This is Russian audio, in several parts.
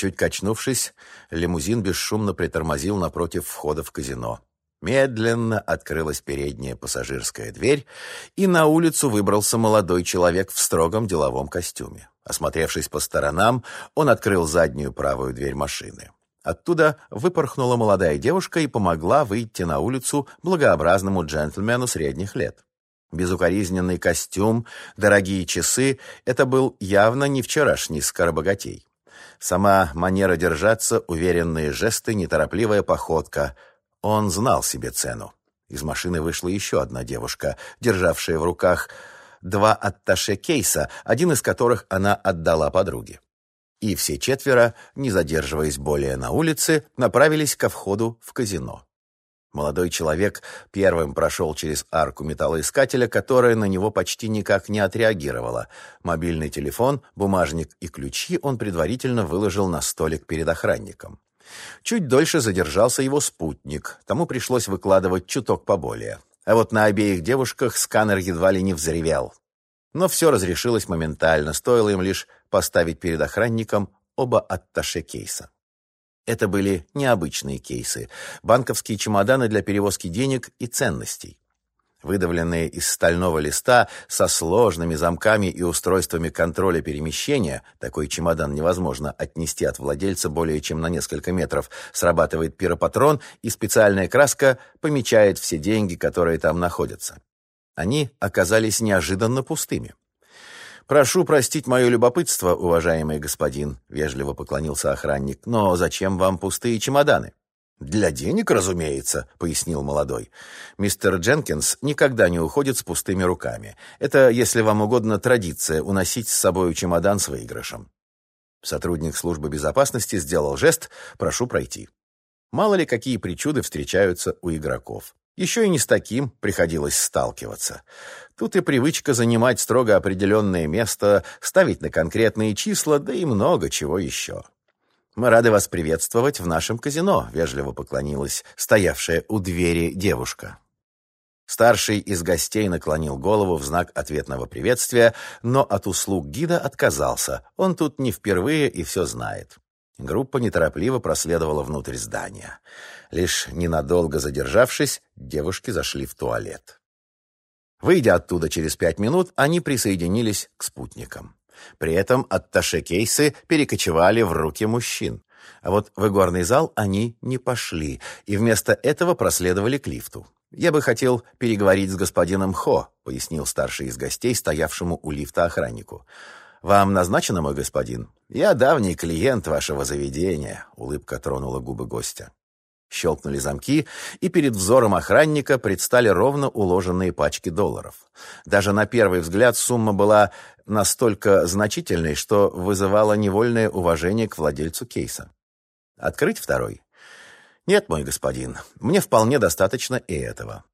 Чуть качнувшись, лимузин бесшумно притормозил напротив входа в казино. Медленно открылась передняя пассажирская дверь, и на улицу выбрался молодой человек в строгом деловом костюме. Осмотревшись по сторонам, он открыл заднюю правую дверь машины. Оттуда выпорхнула молодая девушка и помогла выйти на улицу благообразному джентльмену средних лет. Безукоризненный костюм, дорогие часы — это был явно не вчерашний скоробогатей. Сама манера держаться, уверенные жесты, неторопливая походка — он знал себе цену. Из машины вышла еще одна девушка, державшая в руках два атташе кейса, один из которых она отдала подруге. И все четверо, не задерживаясь более на улице, направились ко входу в казино. Молодой человек первым прошел через арку металлоискателя, которая на него почти никак не отреагировала. Мобильный телефон, бумажник и ключи он предварительно выложил на столик перед охранником. Чуть дольше задержался его спутник, тому пришлось выкладывать чуток поболее. А вот на обеих девушках сканер едва ли не взревел. Но все разрешилось моментально, стоило им лишь поставить перед охранником оба атташе кейса. Это были необычные кейсы, банковские чемоданы для перевозки денег и ценностей выдавленные из стального листа со сложными замками и устройствами контроля перемещения, такой чемодан невозможно отнести от владельца более чем на несколько метров, срабатывает пиропатрон, и специальная краска помечает все деньги, которые там находятся. Они оказались неожиданно пустыми. «Прошу простить мое любопытство, уважаемый господин», — вежливо поклонился охранник, «но зачем вам пустые чемоданы?» «Для денег, разумеется», — пояснил молодой. «Мистер Дженкинс никогда не уходит с пустыми руками. Это, если вам угодно, традиция уносить с собой чемодан с выигрышем». Сотрудник службы безопасности сделал жест «прошу пройти». Мало ли какие причуды встречаются у игроков. Еще и не с таким приходилось сталкиваться. Тут и привычка занимать строго определенное место, ставить на конкретные числа, да и много чего еще. «Мы рады вас приветствовать в нашем казино», — вежливо поклонилась стоявшая у двери девушка. Старший из гостей наклонил голову в знак ответного приветствия, но от услуг гида отказался. Он тут не впервые и все знает. Группа неторопливо проследовала внутрь здания. Лишь ненадолго задержавшись, девушки зашли в туалет. Выйдя оттуда через пять минут, они присоединились к спутникам. При этом атташе-кейсы перекочевали в руки мужчин. А вот в игорный зал они не пошли, и вместо этого проследовали к лифту. «Я бы хотел переговорить с господином Хо», — пояснил старший из гостей, стоявшему у лифта охраннику. «Вам назначено, мой господин?» «Я давний клиент вашего заведения», — улыбка тронула губы гостя. Щелкнули замки, и перед взором охранника предстали ровно уложенные пачки долларов. Даже на первый взгляд сумма была настолько значительной, что вызывала невольное уважение к владельцу кейса. «Открыть второй?» «Нет, мой господин, мне вполне достаточно и этого».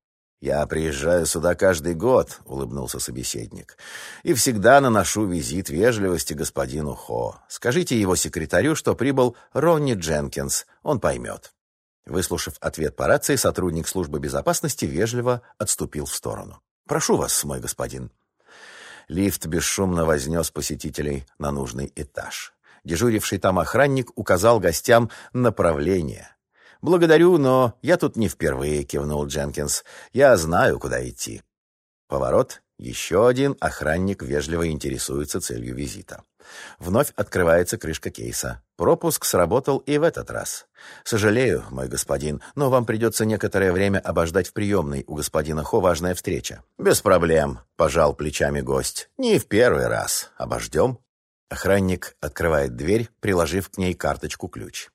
«Я приезжаю сюда каждый год», — улыбнулся собеседник, «и всегда наношу визит вежливости господину Хо. Скажите его секретарю, что прибыл Ронни Дженкинс, он поймет». Выслушав ответ по рации, сотрудник службы безопасности вежливо отступил в сторону. «Прошу вас, мой господин». Лифт бесшумно вознес посетителей на нужный этаж. Дежуривший там охранник указал гостям направление. «Благодарю, но я тут не впервые», — кивнул Дженкинс. «Я знаю, куда идти». Поворот. Еще один охранник вежливо интересуется целью визита. Вновь открывается крышка кейса. Пропуск сработал и в этот раз. «Сожалею, мой господин, но вам придется некоторое время обождать в приемной. У господина Хо важная встреча». «Без проблем», — пожал плечами гость. «Не в первый раз. Обождем». Охранник открывает дверь, приложив к ней карточку-ключ.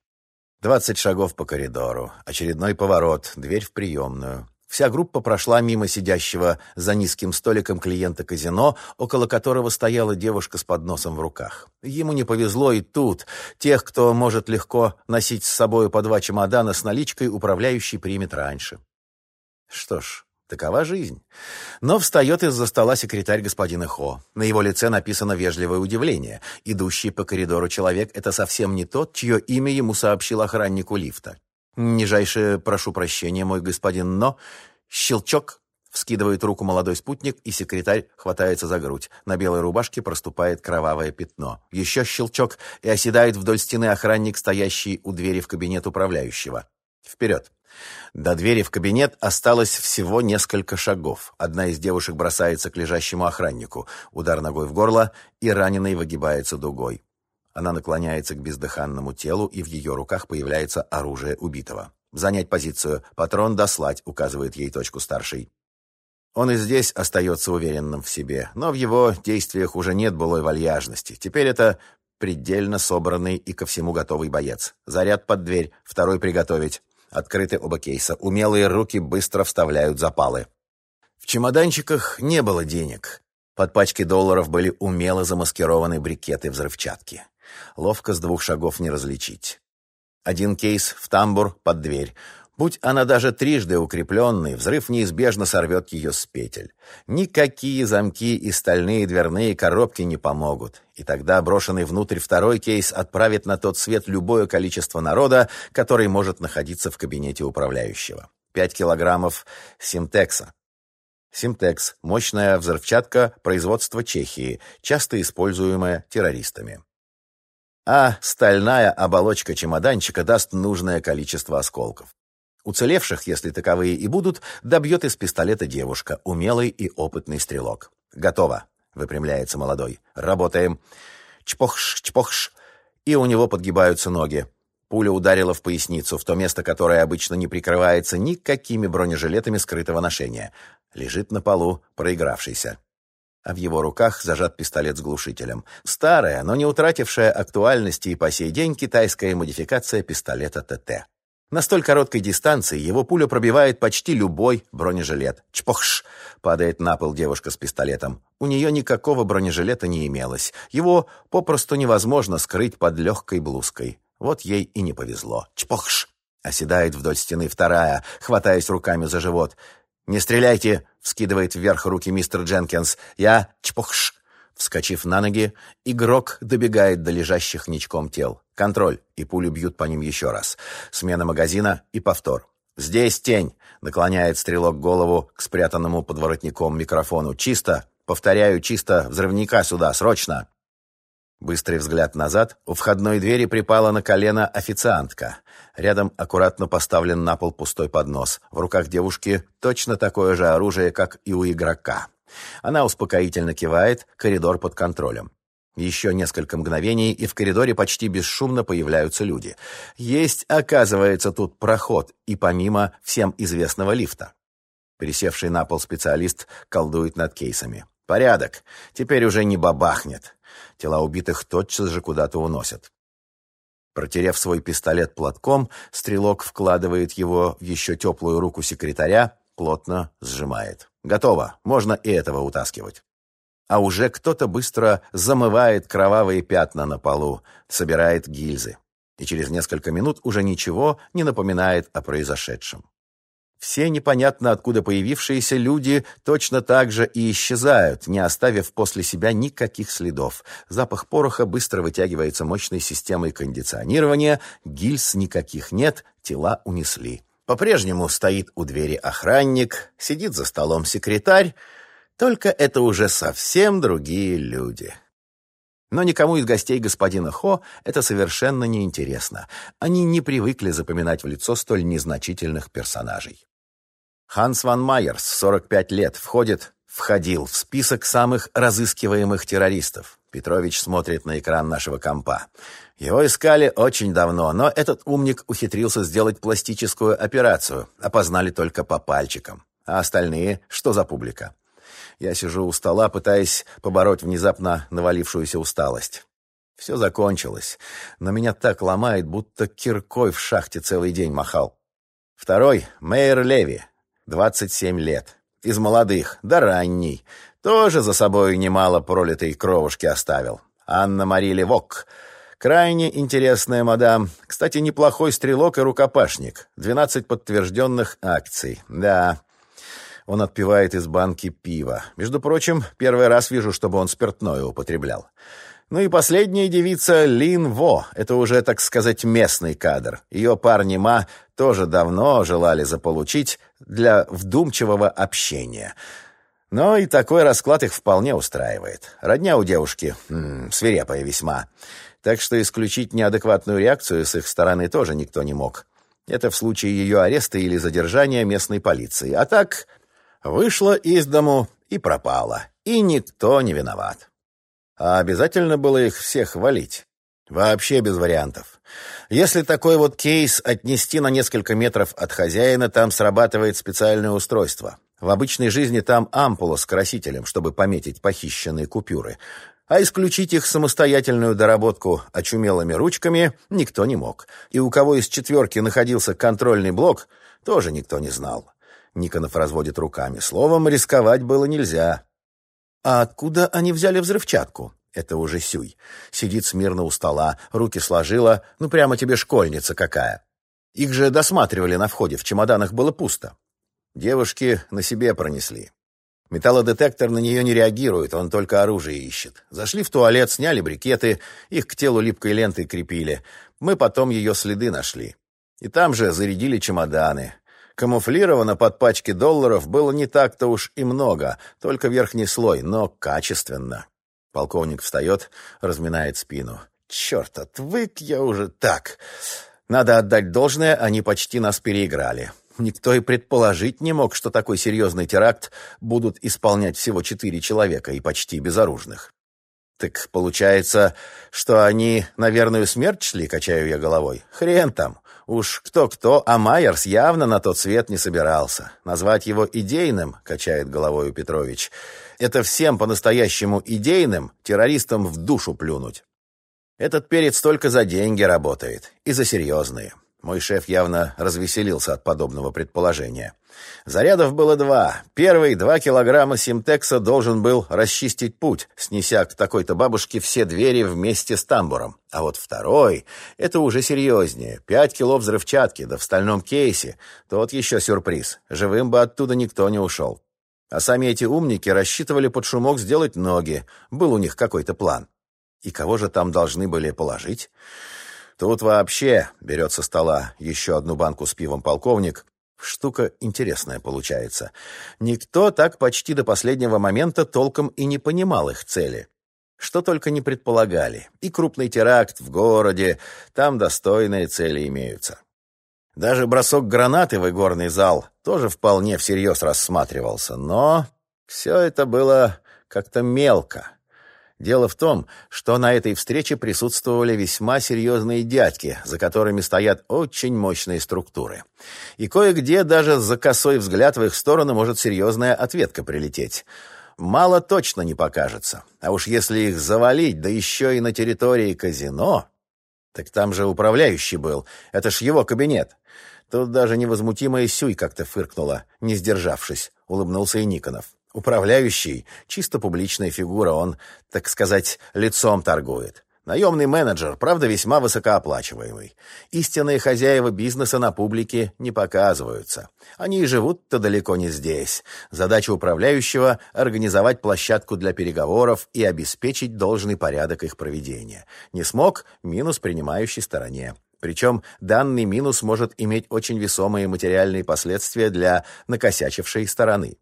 Двадцать шагов по коридору, очередной поворот, дверь в приемную. Вся группа прошла мимо сидящего за низким столиком клиента казино, около которого стояла девушка с подносом в руках. Ему не повезло и тут. Тех, кто может легко носить с собой по два чемодана с наличкой, управляющий примет раньше. Что ж, такова жизнь. Но встает из-за стола секретарь господина Хо. На его лице написано вежливое удивление. Идущий по коридору человек — это совсем не тот, чье имя ему сообщил охраннику лифта. «Нижайше прошу прощения, мой господин, но...» Щелчок. Вскидывает руку молодой спутник, и секретарь хватается за грудь. На белой рубашке проступает кровавое пятно. Еще щелчок, и оседает вдоль стены охранник, стоящий у двери в кабинет управляющего. Вперед. До двери в кабинет осталось всего несколько шагов. Одна из девушек бросается к лежащему охраннику. Удар ногой в горло, и раненый выгибается дугой. Она наклоняется к бездыханному телу, и в ее руках появляется оружие убитого. «Занять позицию. Патрон дослать», — указывает ей точку старший. Он и здесь остается уверенным в себе, но в его действиях уже нет былой вальяжности. Теперь это предельно собранный и ко всему готовый боец. Заряд под дверь, второй приготовить. Открыты оба кейса. Умелые руки быстро вставляют запалы. В чемоданчиках не было денег. Под пачки долларов были умело замаскированы брикеты взрывчатки. Ловко с двух шагов не различить. Один кейс в тамбур под дверь. Будь она даже трижды укрепленной, взрыв неизбежно сорвет ее с петель. Никакие замки и стальные дверные коробки не помогут. И тогда брошенный внутрь второй кейс отправит на тот свет любое количество народа, который может находиться в кабинете управляющего. Пять килограммов симтекса. Симтекс – мощная взрывчатка производства Чехии, часто используемая террористами. А стальная оболочка чемоданчика даст нужное количество осколков. Уцелевших, если таковые и будут, добьет из пистолета девушка, умелый и опытный стрелок. «Готово», — выпрямляется молодой. «Работаем». Чпохш, чпохш. И у него подгибаются ноги. Пуля ударила в поясницу, в то место, которое обычно не прикрывается никакими бронежилетами скрытого ношения. Лежит на полу, проигравшийся. А в его руках зажат пистолет с глушителем. Старая, но не утратившая актуальности и по сей день китайская модификация пистолета ТТ. На столь короткой дистанции его пуля пробивает почти любой бронежилет. Чпохш! Падает на пол девушка с пистолетом. У нее никакого бронежилета не имелось. Его попросту невозможно скрыть под легкой блузкой. Вот ей и не повезло. Чпохш! Оседает вдоль стены вторая, хватаясь руками за живот. «Не стреляйте!» — вскидывает вверх руки мистер Дженкинс. «Я... Чпохш!» Вскочив на ноги, игрок добегает до лежащих ничком тел. Контроль, и пули бьют по ним еще раз. Смена магазина и повтор. «Здесь тень!» — наклоняет стрелок голову к спрятанному под воротником микрофону. «Чисто! Повторяю, чисто! Взрывника сюда! Срочно!» Быстрый взгляд назад. У входной двери припала на колено официантка. Рядом аккуратно поставлен на пол пустой поднос. В руках девушки точно такое же оружие, как и у игрока. Она успокоительно кивает, коридор под контролем. Еще несколько мгновений, и в коридоре почти бесшумно появляются люди. Есть, оказывается, тут проход, и помимо всем известного лифта. Пересевший на пол специалист колдует над кейсами. Порядок. Теперь уже не бабахнет. Тела убитых тотчас же куда-то уносят. Протерев свой пистолет платком, стрелок вкладывает его в еще теплую руку секретаря, плотно сжимает. Готово, можно и этого утаскивать. А уже кто-то быстро замывает кровавые пятна на полу, собирает гильзы. И через несколько минут уже ничего не напоминает о произошедшем. Все непонятно откуда появившиеся люди точно так же и исчезают, не оставив после себя никаких следов. Запах пороха быстро вытягивается мощной системой кондиционирования, гильз никаких нет, тела унесли. По-прежнему стоит у двери охранник, сидит за столом секретарь, только это уже совсем другие люди. Но никому из гостей господина Хо это совершенно не интересно. Они не привыкли запоминать в лицо столь незначительных персонажей. Ханс ван Майерс, 45 лет, входит, входил в список самых разыскиваемых террористов. Петрович смотрит на экран нашего компа. Его искали очень давно, но этот умник ухитрился сделать пластическую операцию. Опознали только по пальчикам. А остальные, что за публика? Я сижу у стола, пытаясь побороть внезапно навалившуюся усталость. Все закончилось, но меня так ломает, будто киркой в шахте целый день махал. Второй — Мейер Леви, 27 лет. Из молодых, да ранний. Тоже за собой немало пролитой кровушки оставил. Анна-Мари Левок. Крайне интересная мадам. Кстати, неплохой стрелок и рукопашник. 12 подтвержденных акций. Да, он отпивает из банки пива. Между прочим, первый раз вижу, чтобы он спиртное употреблял. Ну и последняя девица Лин Во. Это уже, так сказать, местный кадр. Ее парни Ма тоже давно желали заполучить для вдумчивого общения. Но и такой расклад их вполне устраивает. Родня у девушки м -м, свирепая весьма. Так что исключить неадекватную реакцию с их стороны тоже никто не мог. Это в случае ее ареста или задержания местной полиции. А так вышла из дому и пропала. И никто не виноват. А обязательно было их всех валить? Вообще без вариантов. Если такой вот кейс отнести на несколько метров от хозяина, там срабатывает специальное устройство. В обычной жизни там ампула с красителем, чтобы пометить похищенные купюры. А исключить их самостоятельную доработку очумелыми ручками никто не мог. И у кого из четверки находился контрольный блок, тоже никто не знал. Никонов разводит руками. Словом, рисковать было нельзя. «А откуда они взяли взрывчатку?» Это уже Сюй. Сидит смирно у стола, руки сложила, ну прямо тебе школьница какая. Их же досматривали на входе, в чемоданах было пусто. Девушки на себе пронесли. Металлодетектор на нее не реагирует, он только оружие ищет. Зашли в туалет, сняли брикеты, их к телу липкой лентой крепили. Мы потом ее следы нашли. И там же зарядили чемоданы. Камуфлировано под пачки долларов было не так-то уж и много, только верхний слой, но качественно. Полковник встает, разминает спину. «Черт, отвык я уже так!» Надо отдать должное, они почти нас переиграли. Никто и предположить не мог, что такой серьезный теракт будут исполнять всего четыре человека и почти безоружных. Так получается, что они на верную смерть шли, качаю я головой? Хрен там. Уж кто-кто, а Майерс явно на тот свет не собирался. Назвать его идейным, качает головой Петрович, это всем по-настоящему идейным террористам в душу плюнуть. Этот перец только за деньги работает, и за серьезные. Мой шеф явно развеселился от подобного предположения. Зарядов было два. Первый, два килограмма симтекса должен был расчистить путь, снеся к такой-то бабушке все двери вместе с тамбуром. А вот второй — это уже серьезнее. Пять кило взрывчатки, да в стальном кейсе. Тот еще сюрприз. Живым бы оттуда никто не ушел. А сами эти умники рассчитывали под шумок сделать ноги. Был у них какой-то план. И кого же там должны были положить? Тут вообще берет со стола еще одну банку с пивом полковник. Штука интересная получается. Никто так почти до последнего момента толком и не понимал их цели. Что только не предполагали. И крупный теракт в городе, там достойные цели имеются. Даже бросок гранаты в игорный зал тоже вполне всерьез рассматривался. Но все это было как-то мелко. Дело в том, что на этой встрече присутствовали весьма серьезные дядьки, за которыми стоят очень мощные структуры. И кое-где даже за косой взгляд в их сторону может серьезная ответка прилететь. Мало точно не покажется. А уж если их завалить, да еще и на территории казино... Так там же управляющий был. Это ж его кабинет. Тут даже невозмутимая Сюй как-то фыркнула, не сдержавшись. Улыбнулся и Никонов. Управляющий — чисто публичная фигура, он, так сказать, лицом торгует. Наемный менеджер, правда, весьма высокооплачиваемый. Истинные хозяева бизнеса на публике не показываются. Они и живут-то далеко не здесь. Задача управляющего — организовать площадку для переговоров и обеспечить должный порядок их проведения. Не смог — минус принимающей стороне. Причем данный минус может иметь очень весомые материальные последствия для накосячившей стороны.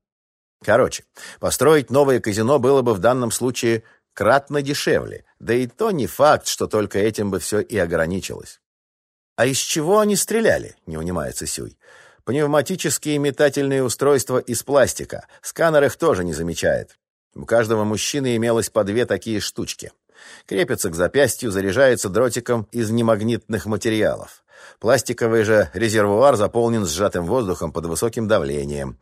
Короче, построить новое казино было бы в данном случае кратно дешевле, да и то не факт, что только этим бы все и ограничилось. «А из чего они стреляли?» — не унимается Сюй. «Пневматические метательные устройства из пластика. Сканер их тоже не замечает. У каждого мужчины имелось по две такие штучки. Крепится к запястью, заряжается дротиком из немагнитных материалов. Пластиковый же резервуар заполнен сжатым воздухом под высоким давлением.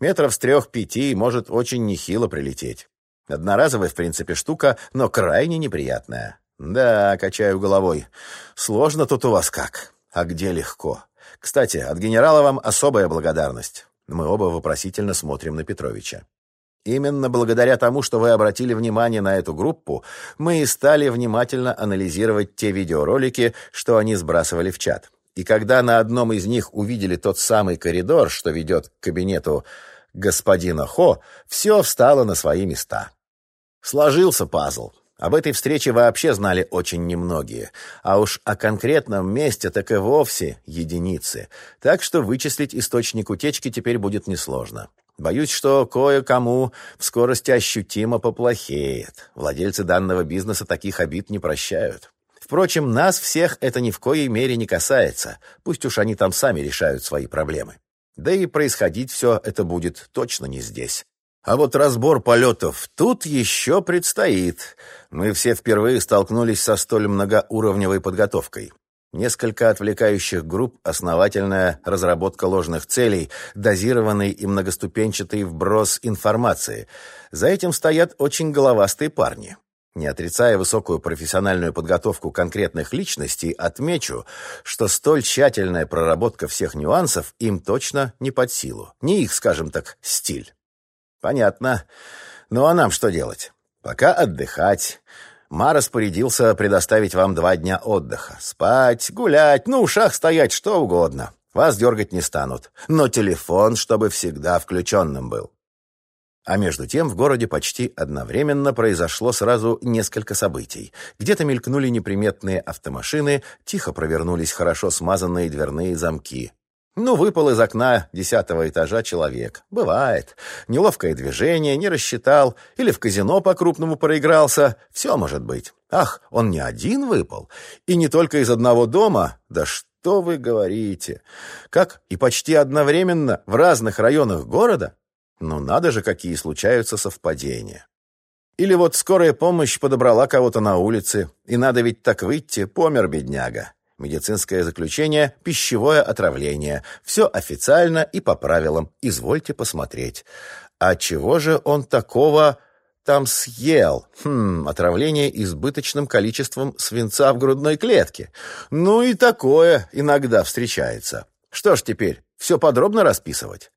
Метров с трех-пяти может очень нехило прилететь. Одноразовая, в принципе, штука, но крайне неприятная. Да, качаю головой. Сложно тут у вас как. А где легко? Кстати, от генерала вам особая благодарность. Мы оба вопросительно смотрим на Петровича. Именно благодаря тому, что вы обратили внимание на эту группу, мы и стали внимательно анализировать те видеоролики, что они сбрасывали в чат. И когда на одном из них увидели тот самый коридор, что ведет к кабинету господина Хо, все встало на свои места. Сложился пазл. Об этой встрече вообще знали очень немногие, а уж о конкретном месте так и вовсе единицы, так что вычислить источник утечки теперь будет несложно. Боюсь, что кое-кому в скорости ощутимо поплохеет. Владельцы данного бизнеса таких обид не прощают. Впрочем, нас всех это ни в коей мере не касается. Пусть уж они там сами решают свои проблемы. Да и происходить все это будет точно не здесь. А вот разбор полетов тут еще предстоит. Мы все впервые столкнулись со столь многоуровневой подготовкой. Несколько отвлекающих групп, основательная разработка ложных целей, дозированный и многоступенчатый вброс информации. За этим стоят очень головастые парни. Не отрицая высокую профессиональную подготовку конкретных личностей, отмечу, что столь тщательная проработка всех нюансов им точно не под силу. Не их, скажем так, стиль. Понятно. Ну а нам что делать? Пока отдыхать. Ма распорядился предоставить вам два дня отдыха. Спать, гулять, ну, ушах стоять, что угодно. Вас дергать не станут. Но телефон, чтобы всегда включенным был. А между тем в городе почти одновременно произошло сразу несколько событий. Где-то мелькнули неприметные автомашины, тихо провернулись хорошо смазанные дверные замки. Ну, выпал из окна десятого этажа человек. Бывает. Неловкое движение, не рассчитал, или в казино по-крупному проигрался. Все может быть. Ах, он не один выпал. И не только из одного дома. Да что вы говорите? Как и почти одновременно в разных районах города? Ну, надо же, какие случаются совпадения. Или вот скорая помощь подобрала кого-то на улице, и надо ведь так выйти, помер бедняга. Медицинское заключение – пищевое отравление. Все официально и по правилам. Извольте посмотреть. А чего же он такого там съел? Хм, отравление избыточным количеством свинца в грудной клетке. Ну и такое иногда встречается. Что ж теперь, все подробно расписывать?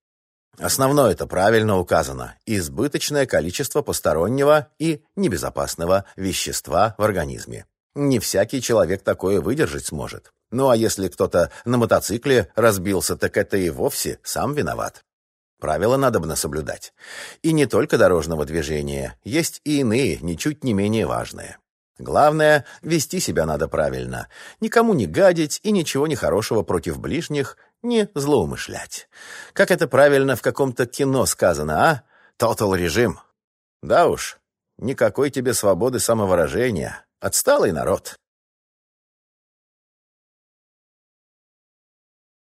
Основное это правильно указано. Избыточное количество постороннего и небезопасного вещества в организме. Не всякий человек такое выдержать сможет. Ну а если кто-то на мотоцикле разбился, так это и вовсе сам виноват. Правила надобно соблюдать. И не только дорожного движения, есть и иные, ничуть не менее важные. Главное, вести себя надо правильно, никому не гадить и ничего нехорошего против ближних не злоумышлять. Как это правильно в каком-то кино сказано, а? Тотал режим. Да уж, никакой тебе свободы самовыражения, Отсталый народ.